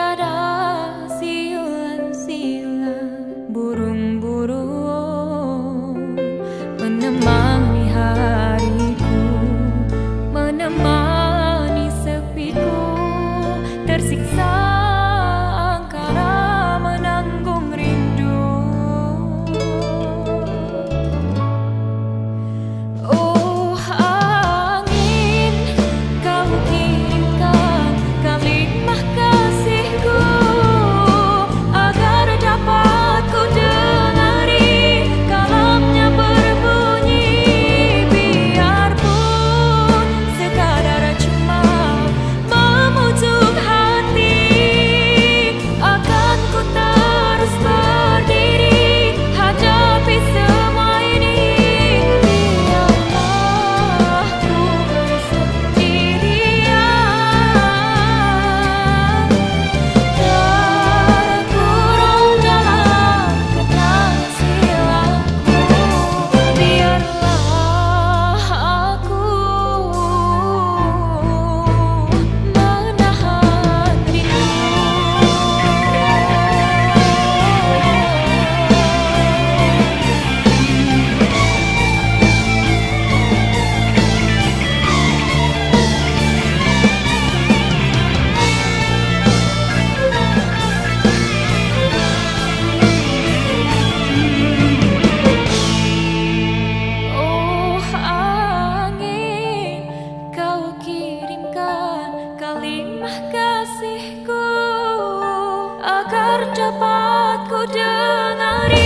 that I tercepat ku dengari